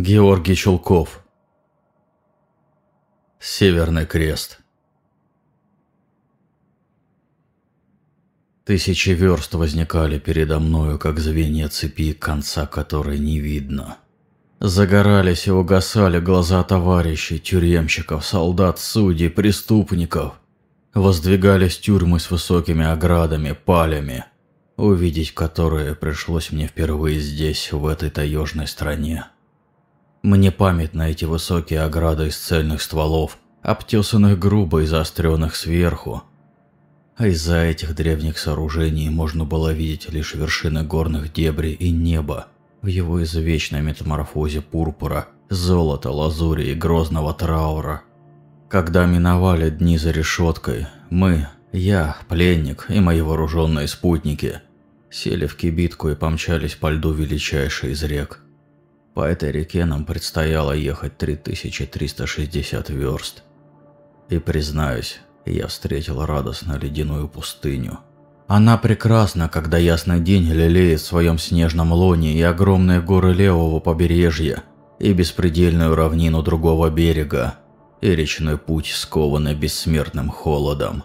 Георгий Чулков Северный крест Тысячи верст возникали передо мною, как звенья цепи, конца которой не видно. Загорались и угасали глаза товарищей, тюремщиков, солдат, судей, преступников. Воздвигались тюрьмы с высокими оградами, палями, увидеть которые пришлось мне впервые здесь, в этой таежной стране. Мне памятны эти высокие ограды из цельных стволов, обтесанных грубо и заостренных сверху. А из-за этих древних сооружений можно было видеть лишь вершины горных дебрей и небо, в его извечной метаморфозе пурпура, золота, лазури и грозного траура. Когда миновали дни за решеткой, мы, я, пленник и мои вооруженные спутники, сели в кибитку и помчались по льду величайшей из рек. По этой реке нам предстояло ехать 3360 верст. И признаюсь, я встретил радостно ледяную пустыню – она прекрасна, когда ясный день лелеет в своем снежном лоне и огромные горы левого побережья, и беспредельную равнину другого берега, и речной путь, скованный бессмертным холодом.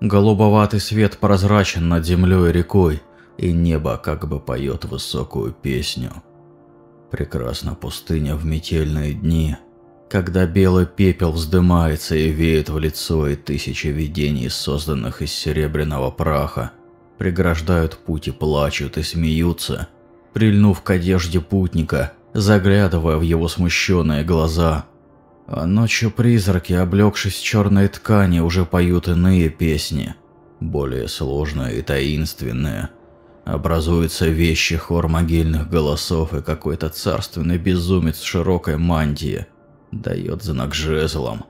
Голубоватый свет прозрачен над землей и рекой, и небо как бы поет высокую песню. Прекрасна пустыня в метельные дни, когда белый пепел вздымается и веет в лицо и тысячи видений, созданных из серебряного праха, преграждают путь и плачут и смеются, прильнув к одежде путника, заглядывая в его смущенные глаза. А ночью призраки, облегшись в черной ткани, уже поют иные песни, более сложные и таинственные. Образуется вещий хор могильных голосов, и какой-то царственный безумец в широкой мантии дает знак жезлом.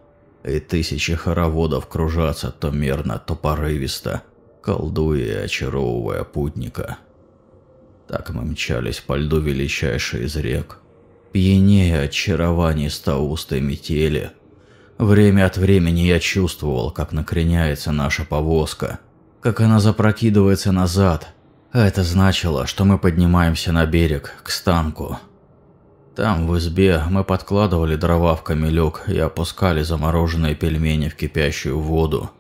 И тысячи хороводов кружатся то мерно, то порывисто, колдуя и очаровывая путника. Так мы мчались по льду величайшей из рек, пьянее очарований стаустой метели. Время от времени я чувствовал, как накреняется наша повозка, как она запрокидывается назад, это значило, что мы поднимаемся на берег, к станку. Там, в избе, мы подкладывали дрова в камелек и опускали замороженные пельмени в кипящую воду.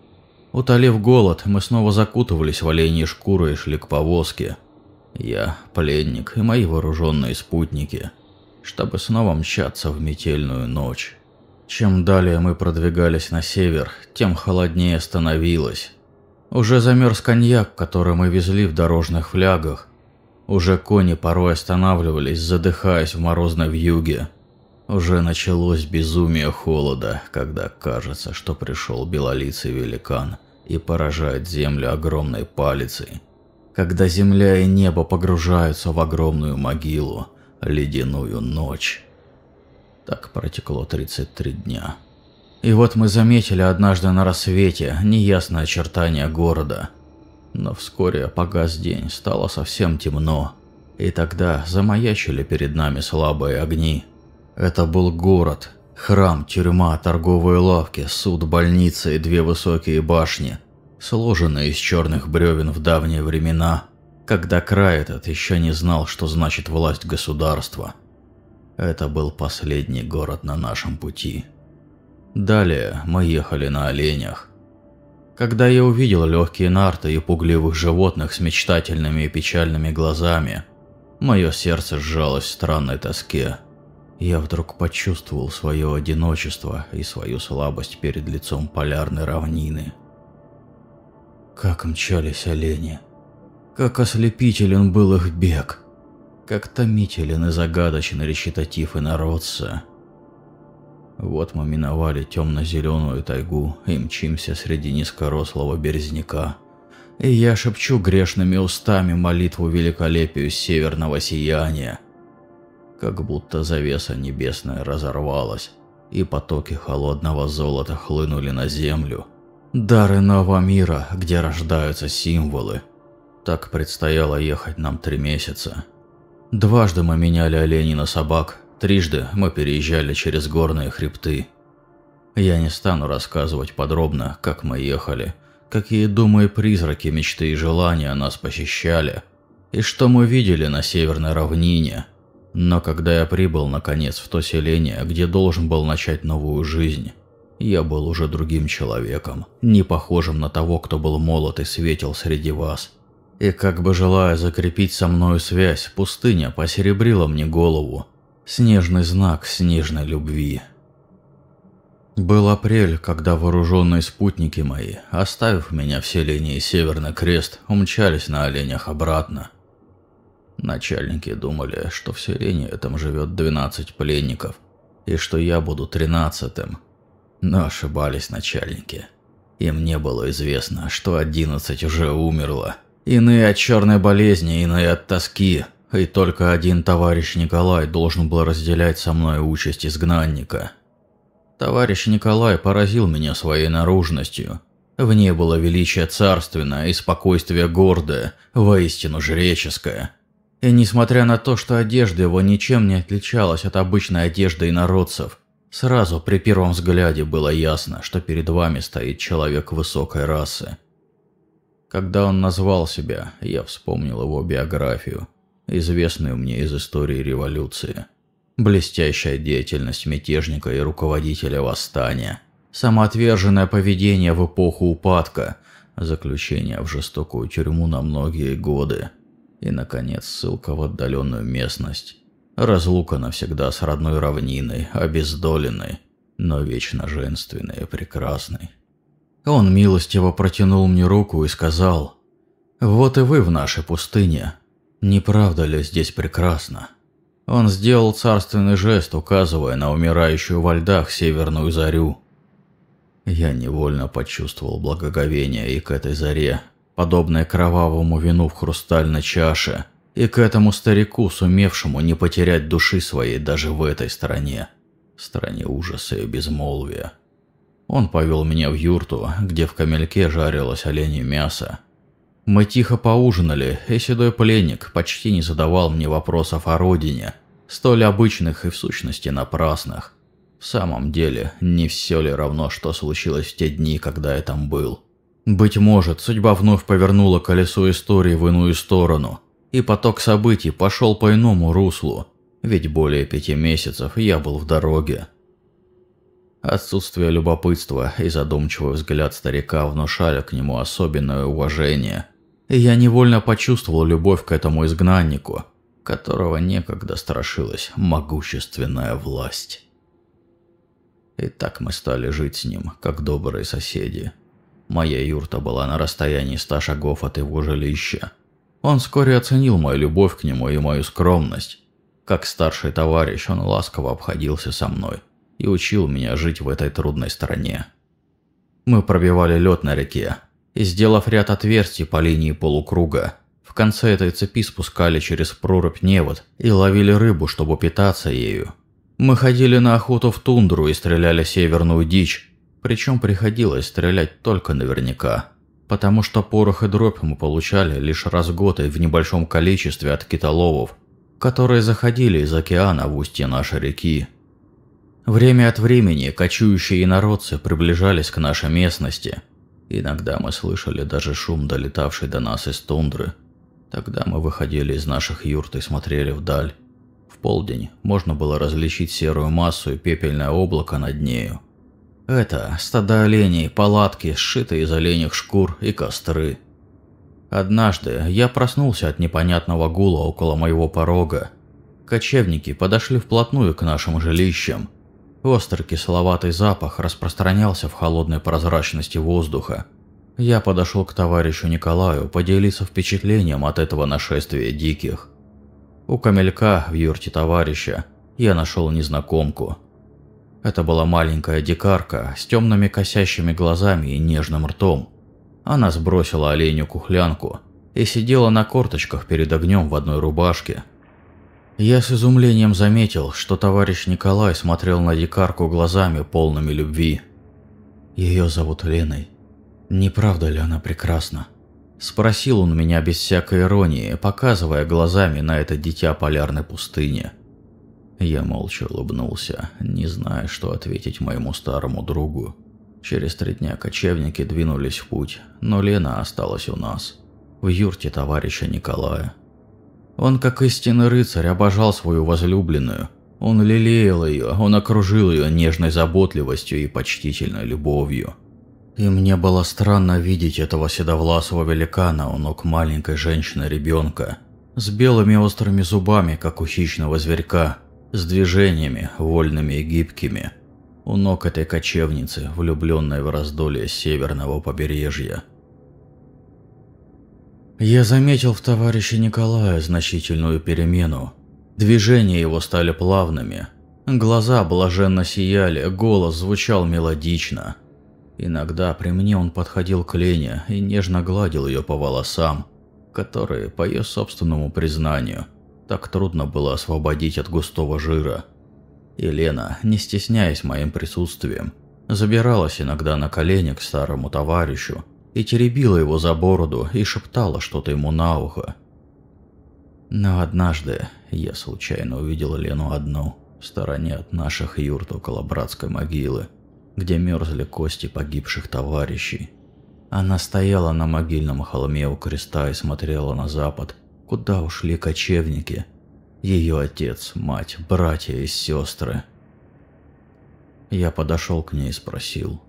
Утолив голод, мы снова закутывались в оленьи шкуры и шли к повозке. Я, пленник и мои вооруженные спутники, чтобы снова мчаться в метельную ночь. Чем далее мы продвигались на север, тем холоднее становилось. Уже замерз коньяк, который мы везли в дорожных флягах. Уже кони порой останавливались, задыхаясь в морозной вьюге. Уже началось безумие холода, когда кажется, что пришел белолицый великан и поражает землю огромной палицей. Когда земля и небо погружаются в огромную могилу, ледяную ночь. Так протекло 33 дня. И вот мы заметили однажды на рассвете неясное очертание города. Но вскоре погас день, стало совсем темно. И тогда замаячили перед нами слабые огни – это был город. Храм, тюрьма, торговые лавки, суд, больница и две высокие башни, сложенные из черных бревен в давние времена, когда край этот еще не знал, что значит власть государства. Это был последний город на нашем пути. Далее мы ехали на оленях. Когда я увидел легкие нарты и пугливых животных с мечтательными и печальными глазами, мое сердце сжалось в странной тоске я вдруг почувствовал свое одиночество и свою слабость перед лицом полярной равнины. Как мчались олени. Как ослепителен был их бег. Как томителен и загадочен речитатив инородца. Вот мы миновали темно-зеленую тайгу и мчимся среди низкорослого березняка. И я шепчу грешными устами молитву великолепию северного сияния – как будто завеса небесная разорвалась, и потоки холодного золота хлынули на землю. Дар иного мира, где рождаются символы. Так предстояло ехать нам три месяца. Дважды мы меняли оленей на собак, трижды мы переезжали через горные хребты. Я не стану рассказывать подробно, как мы ехали, какие думы и призраки, мечты и желания нас посещали, и что мы видели на северной равнине – Но когда я прибыл, наконец, в то селение, где должен был начать новую жизнь, я был уже другим человеком, не похожим на того, кто был молод и светил среди вас. И как бы желая закрепить со мною связь, пустыня посеребрила мне голову. Снежный знак снежной любви. Был апрель, когда вооруженные спутники мои, оставив меня в селении Северный Крест, умчались на оленях обратно. Начальники думали, что в селении этом живет 12 пленников, и что я буду тринадцатым. Но ошибались начальники. Им не было известно, что 11 уже умерло. Иные от черной болезни, иные от тоски, и только один товарищ Николай должен был разделять со мной участь изгнанника. Товарищ Николай поразил меня своей наружностью. В ней было величие царственное и спокойствие гордое, воистину жреческое. И несмотря на то, что одежда его ничем не отличалась от обычной одежды инородцев, сразу при первом взгляде было ясно, что перед вами стоит человек высокой расы. Когда он назвал себя, я вспомнил его биографию, известную мне из истории революции. Блестящая деятельность мятежника и руководителя восстания, самоотверженное поведение в эпоху упадка, заключение в жестокую тюрьму на многие годы – и, наконец, ссылка в отдаленную местность. Разлука навсегда с родной равниной, обездоленной, но вечно женственной и прекрасной. Он милостиво протянул мне руку и сказал, «Вот и вы в нашей пустыне. Не правда ли здесь прекрасно?» Он сделал царственный жест, указывая на умирающую во льдах северную зарю. Я невольно почувствовал благоговение и к этой заре, подобное кровавому вину в хрустальной чаше, и к этому старику, сумевшему не потерять души своей даже в этой стране, стране ужаса и безмолвия. Он повел меня в юрту, где в камельке жарилось оленье мясо. Мы тихо поужинали, и седой пленник почти не задавал мне вопросов о родине, столь обычных и в сущности напрасных. В самом деле, не все ли равно, что случилось в те дни, когда я там был. Быть может, судьба вновь повернула колесо истории в иную сторону, и поток событий пошел по иному руслу, ведь более пяти месяцев я был в дороге. Отсутствие любопытства и задумчивый взгляд старика внушали к нему особенное уважение, я невольно почувствовал любовь к этому изгнаннику, которого некогда страшилась могущественная власть. И так мы стали жить с ним, как добрые соседи. Моя юрта была на расстоянии ста шагов от его жилища. Он вскоре оценил мою любовь к нему и мою скромность. Как старший товарищ, он ласково обходился со мной и учил меня жить в этой трудной стране. Мы пробивали лед на реке и, сделав ряд отверстий по линии полукруга, в конце этой цепи спускали через прорубь невод и ловили рыбу, чтобы питаться ею. Мы ходили на охоту в тундру и стреляли северную дичь, причем приходилось стрелять только наверняка, потому что порох и дробь мы получали лишь раз в год и в небольшом количестве от китоловов, которые заходили из океана в устье нашей реки. Время от времени кочующие инородцы приближались к нашей местности. Иногда мы слышали даже шум, долетавший до нас из тундры. Тогда мы выходили из наших юрт и смотрели вдаль. В полдень можно было различить серую массу и пепельное облако над нею. Это стада оленей, палатки, сшитые из оленях шкур и костры. Однажды я проснулся от непонятного гула около моего порога. Кочевники подошли вплотную к нашим жилищам. Острый кисловатый запах распространялся в холодной прозрачности воздуха. Я подошел к товарищу Николаю поделиться впечатлением от этого нашествия диких. У камелька в юрте товарища я нашел незнакомку – это была маленькая дикарка с темными косящими глазами и нежным ртом. Она сбросила оленю кухлянку и сидела на корточках перед огнем в одной рубашке. Я с изумлением заметил, что товарищ Николай смотрел на дикарку глазами полными любви. Ее зовут Леной. Не правда ли она прекрасна? Спросил он меня без всякой иронии, показывая глазами на это дитя полярной пустыни. Я молча улыбнулся, не зная, что ответить моему старому другу. Через три дня кочевники двинулись в путь, но Лена осталась у нас, в юрте товарища Николая. Он, как истинный рыцарь, обожал свою возлюбленную. Он лелеял ее, он окружил ее нежной заботливостью и почтительной любовью. И мне было странно видеть этого седовласого великана у ног маленькой женщины-ребенка, с белыми острыми зубами, как у хищного зверька, с движениями, вольными и гибкими, у ног этой кочевницы, влюбленной в раздолье северного побережья. Я заметил в товарище Николая значительную перемену. Движения его стали плавными. Глаза блаженно сияли, голос звучал мелодично. Иногда при мне он подходил к Лене и нежно гладил ее по волосам, которые, по ее собственному признанию, так трудно было освободить от густого жира. И Лена, не стесняясь моим присутствием, забиралась иногда на колени к старому товарищу и теребила его за бороду и шептала что-то ему на ухо. Но однажды я случайно увидел Лену одну, в стороне от наших юрт около братской могилы, где мерзли кости погибших товарищей. Она стояла на могильном холме у креста и смотрела на запад, куда ушли кочевники. Ее отец, мать, братья и сестры. Я подошел к ней и спросил,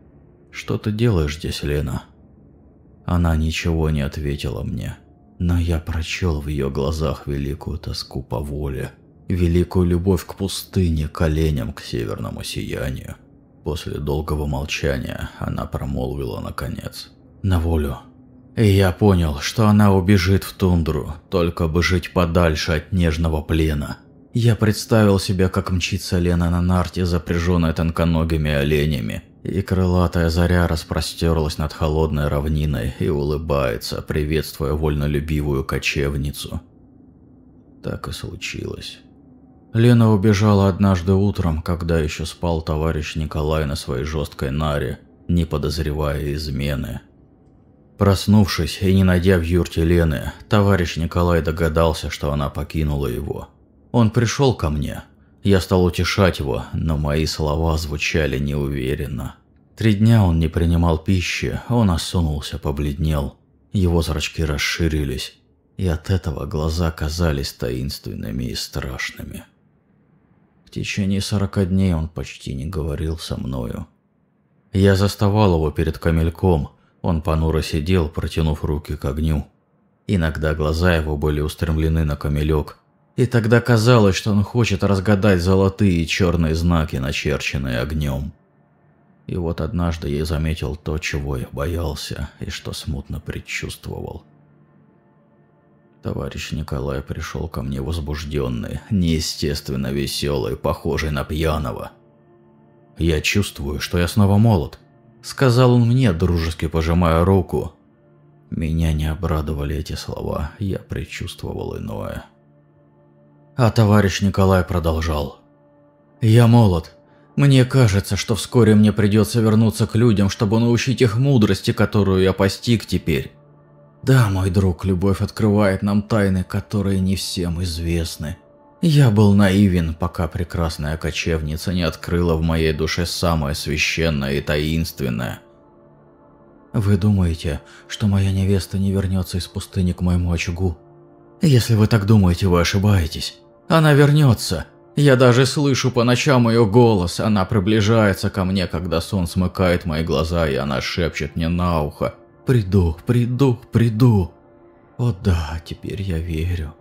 «Что ты делаешь здесь, Лена?» Она ничего не ответила мне, но я прочел в ее глазах великую тоску по воле, великую любовь к пустыне, к оленям, к северному сиянию. После долгого молчания она промолвила наконец «На волю». И я понял, что она убежит в тундру, только бы жить подальше от нежного плена. Я представил себя, как мчится Лена на нарте, запряженная тонконогими оленями, и крылатая заря распростерлась над холодной равниной и улыбается, приветствуя вольнолюбивую кочевницу. Так и случилось. Лена убежала однажды утром, когда еще спал товарищ Николай на своей жесткой наре, не подозревая измены. Проснувшись и не найдя в юрте Лены, товарищ Николай догадался, что она покинула его. Он пришел ко мне, я стал утешать его, но мои слова звучали неуверенно. Три дня он не принимал пищи, он осунулся, побледнел. Его зрачки расширились, и от этого глаза казались таинственными и страшными. В течение сорока дней он почти не говорил со мною. Я заставал его перед камельком, он понуро сидел, протянув руки к огню. Иногда глаза его были устремлены на камелек, и тогда казалось, что он хочет разгадать золотые и черные знаки, начерченные огнем. И вот однажды я заметил то, чего я боялся и что смутно предчувствовал. Товарищ Николай пришел ко мне возбужденный, неестественно веселый, похожий на пьяного. «Я чувствую, что я снова молод», — сказал он мне, дружески пожимая руку. Меня не обрадовали эти слова, я предчувствовал иное. А товарищ Николай продолжал. «Я молод. Мне кажется, что вскоре мне придется вернуться к людям, чтобы научить их мудрости, которую я постиг теперь. Да, мой друг, любовь открывает нам тайны, которые не всем известны. Я был наивен, пока прекрасная кочевница не открыла в моей душе самое священное и таинственное. Вы думаете, что моя невеста не вернется из пустыни к моему очагу? Если вы так думаете, вы ошибаетесь. Она вернется. Я даже слышу по ночам ее голос. Она приближается ко мне, когда сон смыкает мои глаза, и она шепчет мне на ухо. «Приду, приду, приду». О да, теперь я верю.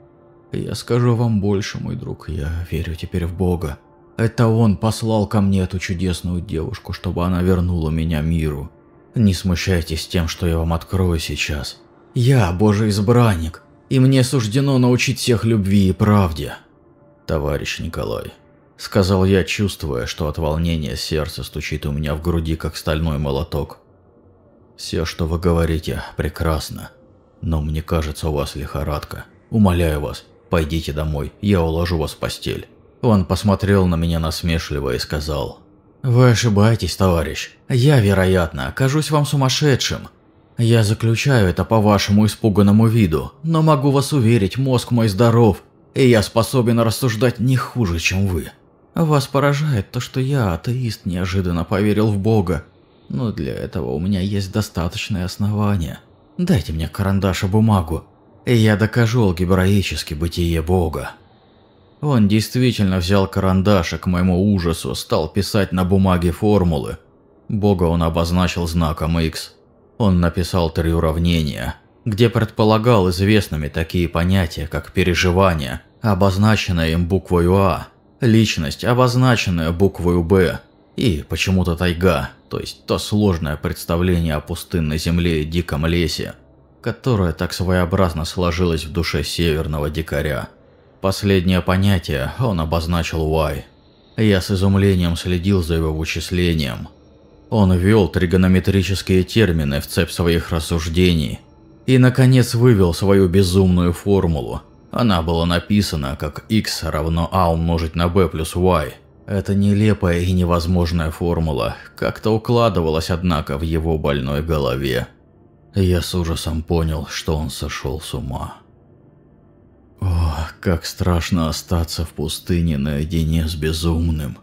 Я скажу вам больше, мой друг, я верю теперь в Бога. Это Он послал ко мне эту чудесную девушку, чтобы она вернула меня миру. Не смущайтесь тем, что я вам открою сейчас. Я Божий избранник, и мне суждено научить всех любви и правде. Товарищ Николай, сказал я, чувствуя, что от волнения сердце стучит у меня в груди, как стальной молоток. Все, что вы говорите, прекрасно, но мне кажется, у вас лихорадка. Умоляю вас, пойдите домой, я уложу вас в постель. Он посмотрел на меня насмешливо и сказал, «Вы ошибаетесь, товарищ. Я, вероятно, окажусь вам сумасшедшим. Я заключаю это по вашему испуганному виду, но могу вас уверить, мозг мой здоров, и я способен рассуждать не хуже, чем вы. Вас поражает то, что я, атеист, неожиданно поверил в Бога, но для этого у меня есть достаточное основание. Дайте мне карандаш и бумагу. и я докажу алгебраически бытие Бога. Он действительно взял карандаш и к моему ужасу стал писать на бумаге формулы. Бога он обозначил знаком X. Он написал три уравнения, где предполагал известными такие понятия, как переживание, обозначенное им буквой А, личность, обозначенная буквой Б, и почему-то тайга, то есть то сложное представление о пустынной земле и диком лесе, которое так своеобразно сложилось в душе северного дикаря. Последнее понятие он обозначил Y. Я с изумлением следил за его вычислением. Он ввел тригонометрические термины в цепь своих рассуждений и, наконец, вывел свою безумную формулу. Она была написана как x равно a умножить на b плюс y. Эта нелепая и невозможная формула как-то укладывалась, однако, в его больной голове. Я с ужасом понял, что он сошел с ума. О, как страшно остаться в пустыне наедине с безумным.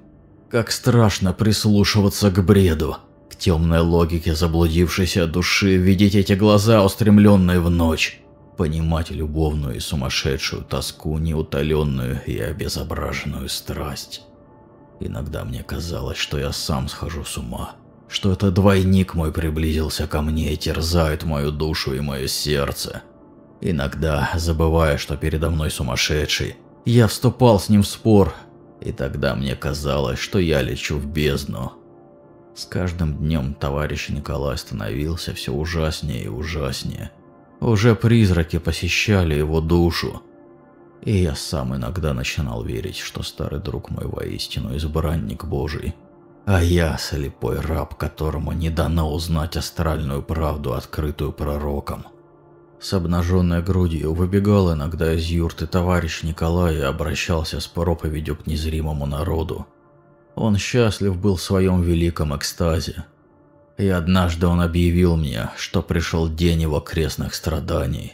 Как страшно прислушиваться к бреду, к темной логике заблудившейся души, видеть эти глаза, устремленные в ночь, понимать любовную и сумасшедшую тоску, неутоленную и обезображенную страсть. Иногда мне казалось, что я сам схожу с ума, что это двойник мой приблизился ко мне и терзает мою душу и мое сердце. Иногда, забывая, что передо мной сумасшедший, я вступал с ним в спор, и тогда мне казалось, что я лечу в бездну. С каждым днем товарищ Николай становился все ужаснее и ужаснее. Уже призраки посещали его душу, и я сам иногда начинал верить, что старый друг мой воистину избранник Божий. А я слепой раб, которому не дано узнать астральную правду, открытую пророком. С обнаженной грудью выбегал иногда из юрты товарищ Николай и обращался с проповедью к незримому народу. Он счастлив был в своем великом экстазе. И однажды он объявил мне, что пришел день его крестных страданий.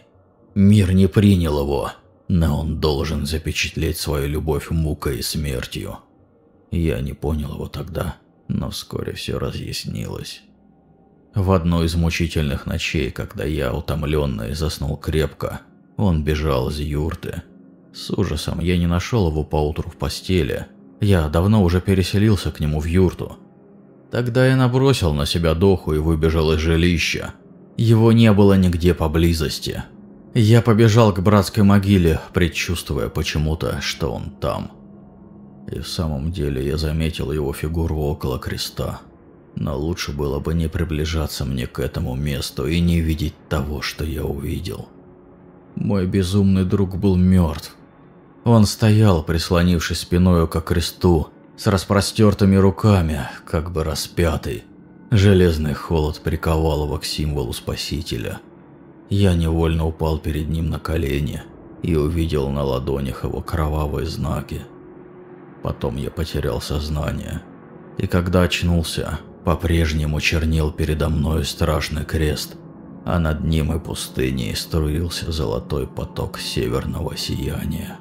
Мир не принял его, но он должен запечатлеть свою любовь мукой и смертью. Я не понял его тогда, но вскоре все разъяснилось. В одну из мучительных ночей, когда я, утомленный, заснул крепко, он бежал из юрты. С ужасом я не нашел его поутру в постели. Я давно уже переселился к нему в юрту. Тогда я набросил на себя доху и выбежал из жилища. Его не было нигде поблизости. Я побежал к братской могиле, предчувствуя почему-то, что он там. И в самом деле я заметил его фигуру около креста. Но лучше было бы не приближаться мне к этому месту и не видеть того, что я увидел. Мой безумный друг был мертв. Он стоял, прислонившись спиною к кресту, с распростертыми руками, как бы распятый. Железный холод приковал его к символу Спасителя – я невольно упал перед ним на колени и увидел на ладонях его кровавые знаки. Потом я потерял сознание, и когда очнулся, по-прежнему чернил передо мной страшный крест, а над ним и пустыней струился золотой поток северного сияния.